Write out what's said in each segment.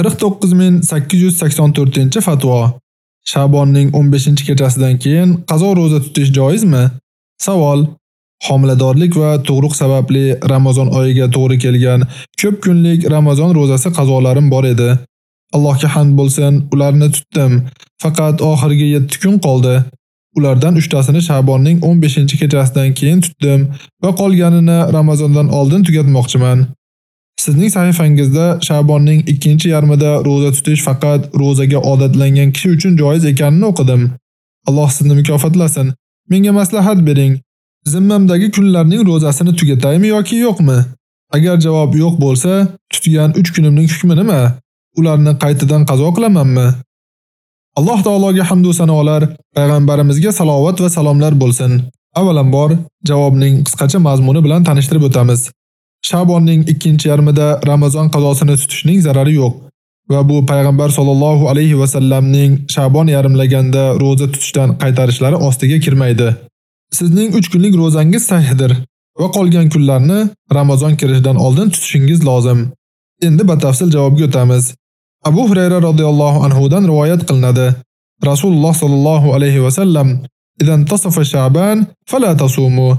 49884-fatvo. Shabonning 15-kechasidan keyin qazo roza tutish joizmi? Savol: Homiladorlik va tug'ruq sababli Ramazon oyiga to'g'ri kelgan ko'p kunlik Ramazon rozasi qazolarim bor edi. Allohga hamd bo'lsin, ularni tutdim. Faqat oxirgi 7 kun qoldi. Ulardan 3 tasini Shabonning 15-kechasidan keyin tutdim va qolganini Ramazondan oldin tugatmoqchiman. Sizning sahifangizda Shabonning 2-yarmida roza tutish faqat rozaga odatlangan kishi uchun joiz ekanini o'qidim. Alloh sizni mukofotlasin. Menga maslahat bering. Zimmamdagi kunlarning rozasini tugataymi yoki yo'qmi? Agar javob yo'q bo'lsa, tutgan 3 kunimning hukmi nima? Ularni qaytadan qazo qilamanmi? Alloh taologa hamd va sanolar, payg'ambarimizga salovat va salomlar bo'lsin. Avvalambor javobning qisqacha mazmuni bilan tanishtirib o'tamiz. Shabonning 2-yarmida Ramazon qazosini tutishning zarari yo'q va bu payg'ambar sollallohu alayhi va sallamning Shabon yarimlaganda roza tutishdan qaytarishlari ostiga kirmaydi. Sizning 3 kunlik rozangiz sahihdir va qolgan kunlarni Ramazon kirishidan oldin tutishingiz lozim. Endi batafsil javobga o'tamiz. Abu Hurayra radhiyallohu anhu dan rivoyat qilinadi. Rasululloh sallallohu alayhi va sallam: "Idan tasafa Sha'ban fala tasumu."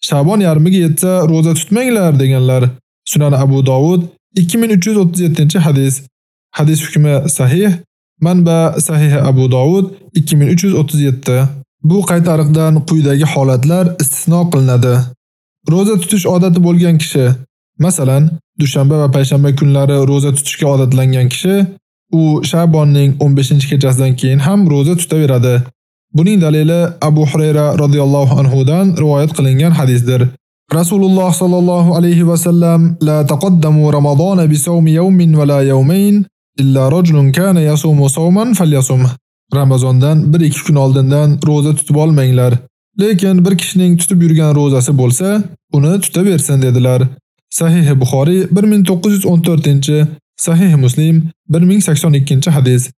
Shabon yarmiga yetsa roza tutmanglar deganlar. Sunan Abu Dovud 2337-hadis. Hadis hukmi sahih. Manba Sahih Abu Dovud 2337. Bu qaytariqdan quyidagi holatlar istisno qilinadi. Roza tutish odati bo'lgan kishi, masalan, dushanba va payshanba kunlari roza tutishga odatlangan kishi, u Shabonning 15-kechasidan keyin ham roza tutaveradi. Buning dalili Abu Hurayra radhiyallohu anhu dan rivoyat qilingan hadisdir. Rasululloh sallallohu alayhi va sallam la taqaddamu Ramazona bi sawmi yawmin va la yawmayn illa rajulun kana yasumu sawman falyasum. Ramazondan 1-2 kun oldindan roza tutib olmanglar. Lekin bir kishining tutib yurgan rozasi bo'lsa, uni tutaversin dedilar. Sahih Buxoriy 1914-chi, Sahih Muslim 1082-hadis.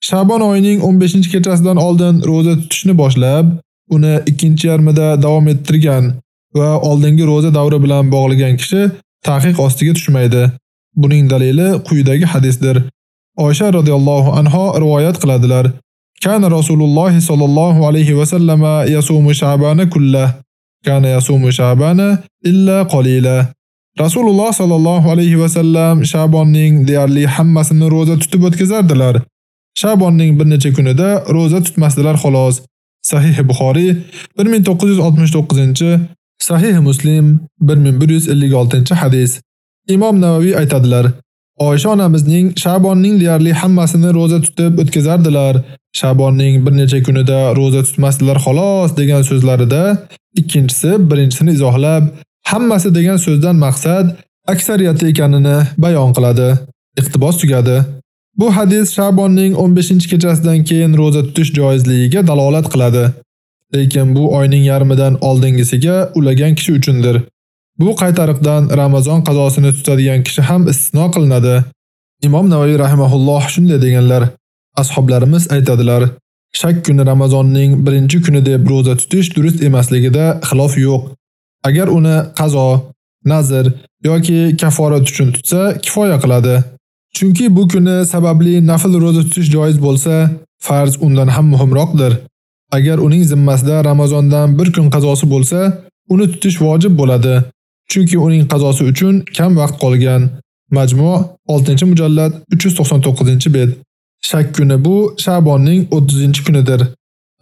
Shabon oyining 15-kechasidan oldin roza tutishni boshlab, uni 2-yarmida davom ettirgan va oldingi roza davri bilan bog'lagan kishi taqiq ostiga tushmaydi. Buning dalili quyidagi hadisdir. Oysha radhiyallohu anha rivoyat qiladilar. Kana Rasululloh sallallohu alayhi va sallama yasumu Sha'bana kullah. Kana yasumu Sha'bana illa qalila. Rasululloh sallallohu alayhi va sallam Shabonning deyarli hammasini roza tutib o'tkazardilar. Shabonning bir necha kunida roza tutmasdilar xolos. Sahih Buxoriy 1969, Sahih Muslim 1156-hadis. Imom Navaviy aytadilar: Oysha onamizning Shabonning deyarli hammasini roza tutib o'tkazardilar. Shabonning bir necha kunida roza tutmasdilar xolos degan so'zlarida ikkinchisi birinchisini izohlab, hammasi degan so'zdan maqsad aksariyati ekanini bayon qiladi. Iqtibos tugadi. Bu hadis Shabonning 15-kechasidan keyin roza tutish joizligiga dalolat qiladi. Lekin bu oyning yarmidan oldingisiga ulagan kishi uchundir. Bu qaytariqdan Ramazon qazosini tutadigan kishi ham istisno qilinadi. Imom Navoiy rahimahulloh shunday deganlar: Ashoblarimiz aytadilar: Shak kuni Ramazonning 1 kuni deb roza tutish durust emasligida xilof yo'q. Agar uni qazo, nazr yoki kaforat uchun tutsa, kifoya qiladi. Chunki bu kuni sababli nafl roza tutish joiz bo'lsa, farz undan ham muhimroqdir. Agar uning zimmasida Ramazondan bir kun qazosi bo'lsa, uni tutish vojib bo'ladi. Chunki uning qazosi uchun kam vaqt qolgan. Majmu 6-mujallad 399-bet. Shak kuni bu Shabonning 30-kunidir.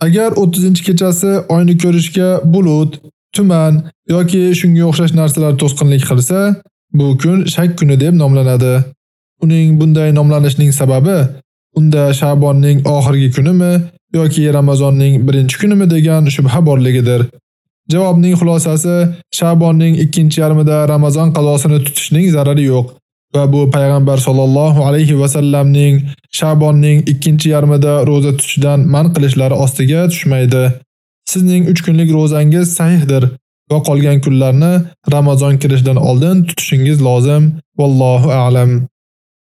Agar 30-kechasi oyni ko'rishga bulut, tuman yoki shunga o'xshash narsalar to'sqinlik qilsa, bu kun shak kuni deb nomlanadi. Uning bunday nomlanishining sababi unda Shabonning oxirgi kunimi yoki Ramazonning birinchi kunimi degan shubha borligidir. Javobning xulosasi Shabonning 2-yarmida Ramazon qazosini tutishning zarari yo'q va bu payg'ambar sollallohu alayhi va sallamning Shabonning 2-yarmida roza tutishdan man qilishlari ostiga tushmaydi. Sizning 3 kunlik rozangiz sahihdir va qolgan kunlarni Ramazon kirishidan oldin tutishingiz lozim. Vallohu a'lam.